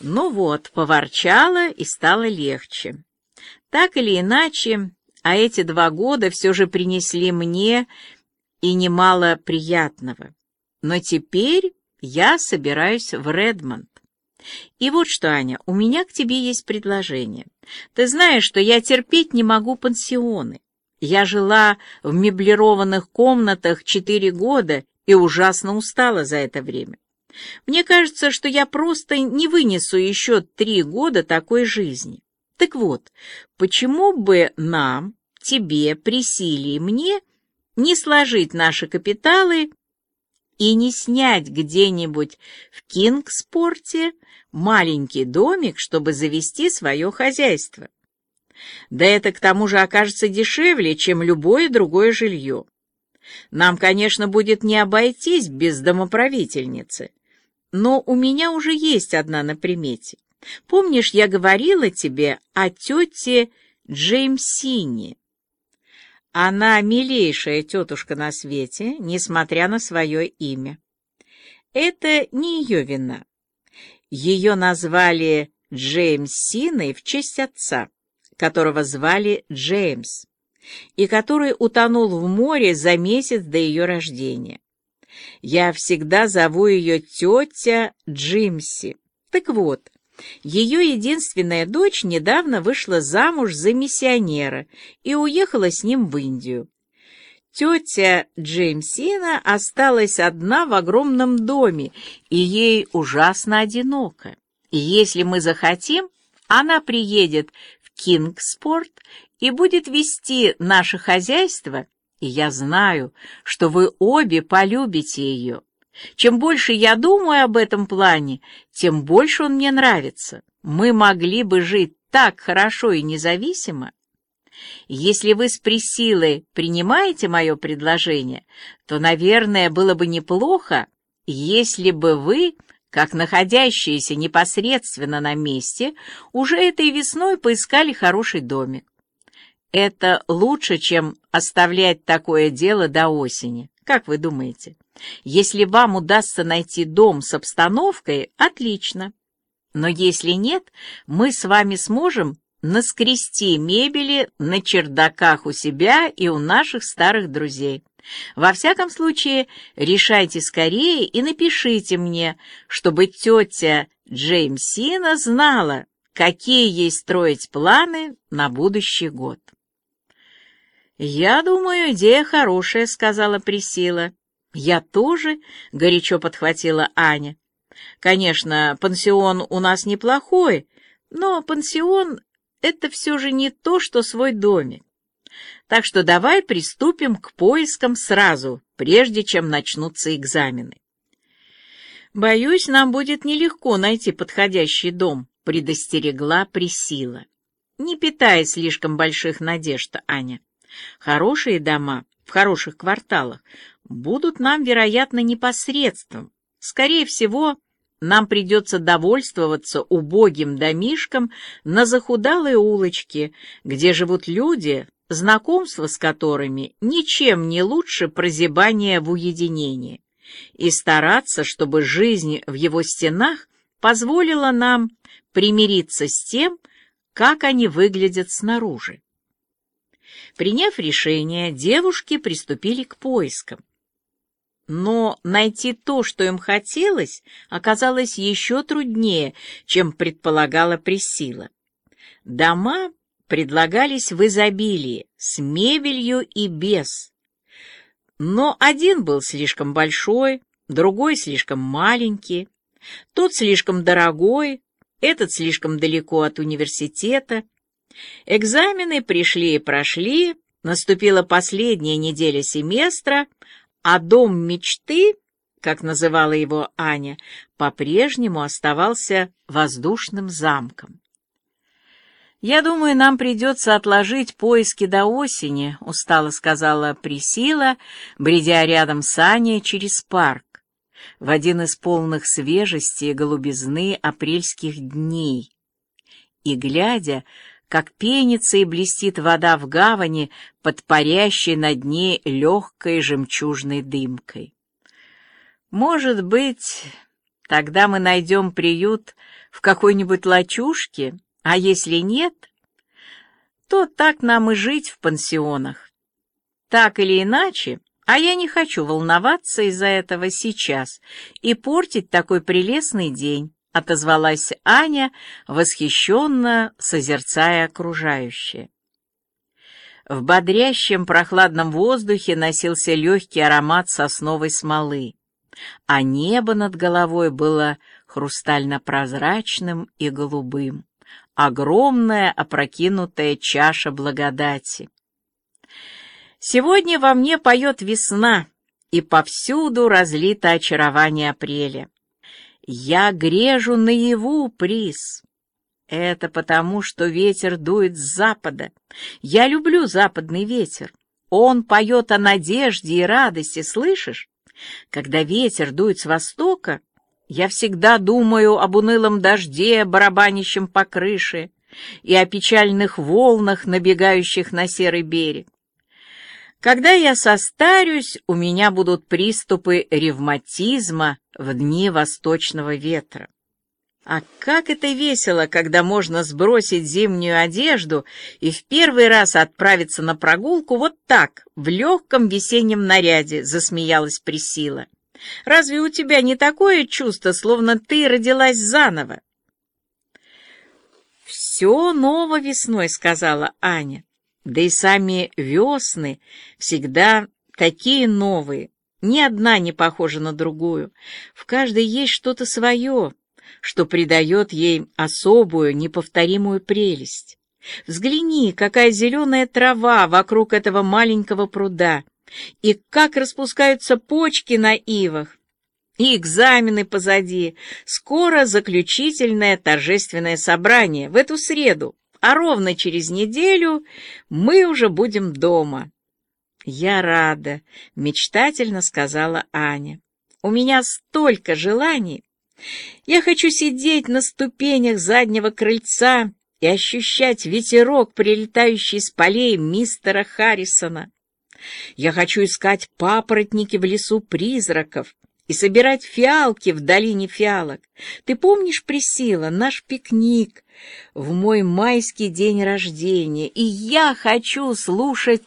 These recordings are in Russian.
Ну вот, поворчала и стало легче. Так или иначе, а эти два года все же принесли мне и немало приятного. Но теперь я собираюсь в Редмонд. И вот что, Аня, у меня к тебе есть предложение. Ты знаешь, что я терпеть не могу пансионы. Я жила в меблированных комнатах четыре года и ужасно устала за это время. Мне кажется, что я просто не вынесу еще три года такой жизни. Так вот, почему бы нам, тебе, Присиле и мне не сложить наши капиталы и не снять где-нибудь в Кингспорте маленький домик, чтобы завести свое хозяйство? Да это к тому же окажется дешевле, чем любое другое жилье. Нам, конечно, будет не обойтись без домоправительницы, но у меня уже есть одна на примете. Помнишь, я говорила тебе о тете Джеймсине? Она милейшая тетушка на свете, несмотря на свое имя. Это не ее вина. Ее назвали Джеймсиной в честь отца, которого звали Джеймс, и который утонул в море за месяц до ее рождения. Я всегда зову ее тетя Джимси. Так вот, ее единственная дочь недавно вышла замуж за миссионера и уехала с ним в Индию. Тетя Джеймсина осталась одна в огромном доме, и ей ужасно одиноко. И если мы захотим, она приедет в Кингспорт и будет вести наше хозяйство, и я знаю, что вы обе полюбите ее. Чем больше я думаю об этом плане, тем больше он мне нравится. Мы могли бы жить так хорошо и независимо. Если вы с Присилой принимаете мое предложение, то, наверное, было бы неплохо, если бы вы, как находящиеся непосредственно на месте, уже этой весной поискали хороший домик. Это лучше, чем оставлять такое дело до осени. Как вы думаете? Если вам удастся найти дом с обстановкой, отлично. Но если нет, мы с вами сможем наскрести мебели на чердаках у себя и у наших старых друзей. Во всяком случае, решайте скорее и напишите мне, чтобы тетя Джеймсина знала, какие ей строить планы на будущий год. «Я думаю, идея хорошая», — сказала Присила. «Я тоже», — горячо подхватила Аня. «Конечно, пансион у нас неплохой, но пансион — это все же не то, что свой домик. Так что давай приступим к поискам сразу, прежде чем начнутся экзамены». «Боюсь, нам будет нелегко найти подходящий дом», — предостерегла Присила. «Не питай слишком больших надежд, Аня». Хорошие дома в хороших кварталах будут нам, вероятно, непосредством. Скорее всего, нам придется довольствоваться убогим домишком на захудалой улочке, где живут люди, знакомство с которыми ничем не лучше прозябания в уединении, и стараться, чтобы жизнь в его стенах позволила нам примириться с тем, как они выглядят снаружи. Приняв решение, девушки приступили к поискам. Но найти то, что им хотелось, оказалось еще труднее, чем предполагала Присила. Дома предлагались в изобилии, с мебелью и без. Но один был слишком большой, другой слишком маленький, тот слишком дорогой, этот слишком далеко от университета — Экзамены пришли и прошли, наступила последняя неделя семестра, а дом мечты, как называла его Аня, по-прежнему оставался воздушным замком. «Я думаю, нам придется отложить поиски до осени», — устало сказала Присила, бредя рядом с Аней через парк, в один из полных свежести и голубизны апрельских дней. И, глядя, как пенится и блестит вода в гавани под парящей над ней легкой жемчужной дымкой. Может быть, тогда мы найдем приют в какой-нибудь лачушке, а если нет, то так нам и жить в пансионах. Так или иначе, а я не хочу волноваться из-за этого сейчас и портить такой прелестный день, отозвалась Аня, восхищенно созерцая окружающее. В бодрящем прохладном воздухе носился легкий аромат сосновой смолы, а небо над головой было хрустально-прозрачным и голубым, огромная опрокинутая чаша благодати. Сегодня во мне поет весна, и повсюду разлито очарование апреля. Я грежу наяву приз. Это потому, что ветер дует с запада. Я люблю западный ветер. Он поет о надежде и радости, слышишь? Когда ветер дует с востока, я всегда думаю об унылом дожде, барабанящем по крыше, и о печальных волнах, набегающих на серый берег. Когда я состарюсь, у меня будут приступы ревматизма в дни восточного ветра. А как это весело, когда можно сбросить зимнюю одежду и в первый раз отправиться на прогулку вот так, в легком весеннем наряде, засмеялась Присила. Разве у тебя не такое чувство, словно ты родилась заново? Все ново весной, сказала Аня. Да и сами весны всегда такие новые. Ни одна не похожа на другую. В каждой есть что-то свое, что придает ей особую, неповторимую прелесть. Взгляни, какая зеленая трава вокруг этого маленького пруда, и как распускаются почки на ивах, и экзамены позади. Скоро заключительное торжественное собрание в эту среду а ровно через неделю мы уже будем дома. Я рада, мечтательно сказала Аня. У меня столько желаний. Я хочу сидеть на ступенях заднего крыльца и ощущать ветерок, прилетающий с полей мистера Харрисона. Я хочу искать папоротники в лесу призраков и собирать фиалки в долине фиалок. Ты помнишь, Присила, наш пикник в мой майский день рождения, и я хочу слушать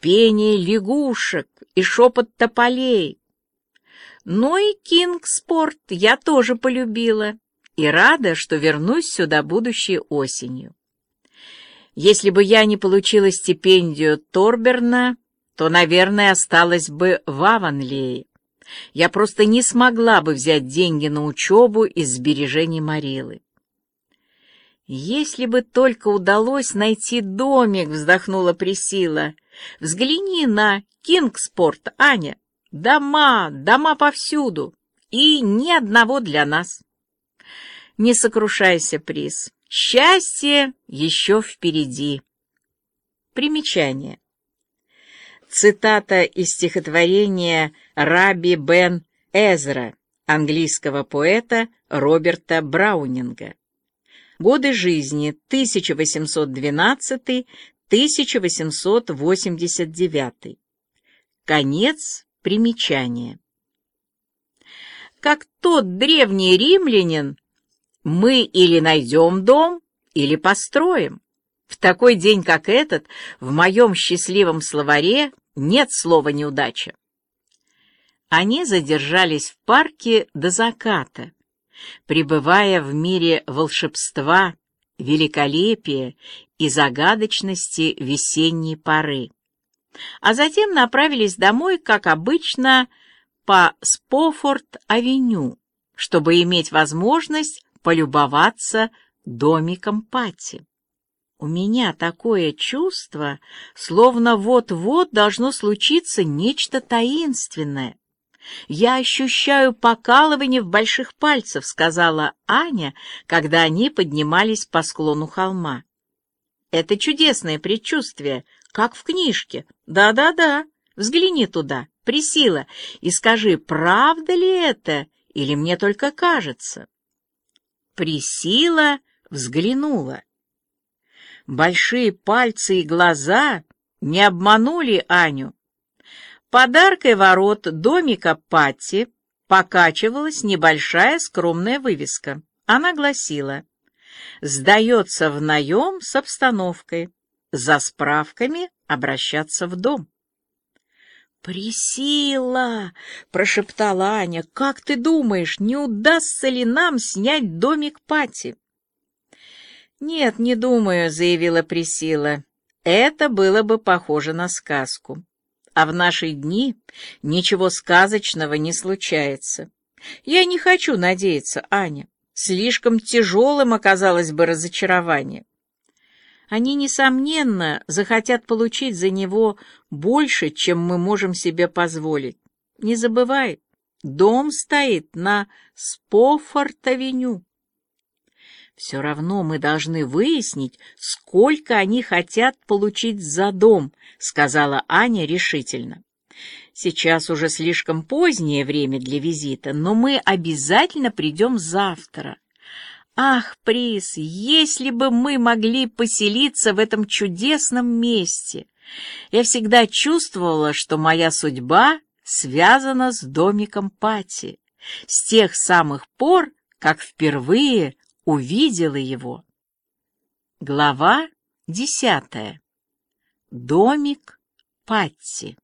пение лягушек и шепот тополей. Но и Кингспорт я тоже полюбила и рада, что вернусь сюда будущей осенью. Если бы я не получила стипендию Торберна, то, наверное, осталась бы в Аванлее. Я просто не смогла бы взять деньги на учебу из сбережений Марилы. «Если бы только удалось найти домик», — вздохнула Присила. «Взгляни на Кингспорт, Аня. Дома, дома повсюду. И ни одного для нас». «Не сокрушайся, Прис. Счастье еще впереди». Примечание. Цитата из стихотворения Раби Бен Эзра, английского поэта Роберта Браунинга. Годы жизни 1812-1889. Конец примечания. Как тот древний римлянин, мы или найдем дом, или построим. В такой день, как этот, в моем счастливом словаре нет слова «неудача». Они задержались в парке до заката, пребывая в мире волшебства, великолепия и загадочности весенней поры. А затем направились домой, как обычно, по Спофорд-авеню, чтобы иметь возможность полюбоваться домиком Пати. У меня такое чувство, словно вот-вот должно случиться нечто таинственное. Я ощущаю покалывание в больших пальцах, сказала Аня, когда они поднимались по склону холма. Это чудесное предчувствие, как в книжке. Да-да-да. Взгляни туда, Присила, и скажи, правда ли это, или мне только кажется? Присила взглянула. Большие пальцы и глаза не обманули Аню. Подаркой ворот домика Патти покачивалась небольшая скромная вывеска. Она гласила «Сдается в наем с обстановкой, за справками обращаться в дом». «Присила!» — прошептала Аня. «Как ты думаешь, не удастся ли нам снять домик Пати?» «Нет, не думаю», — заявила Присила. «Это было бы похоже на сказку. А в наши дни ничего сказочного не случается. Я не хочу надеяться, Аня. Слишком тяжелым оказалось бы разочарование. Они, несомненно, захотят получить за него больше, чем мы можем себе позволить. Не забывай, дом стоит на Спофорт-авеню. Все равно мы должны выяснить, сколько они хотят получить за дом, сказала Аня решительно. Сейчас уже слишком позднее время для визита, но мы обязательно придем завтра. Ах, Прис, если бы мы могли поселиться в этом чудесном месте! Я всегда чувствовала, что моя судьба связана с домиком Пати, с тех самых пор, как впервые увидела его. Глава десятая. Домик Патти.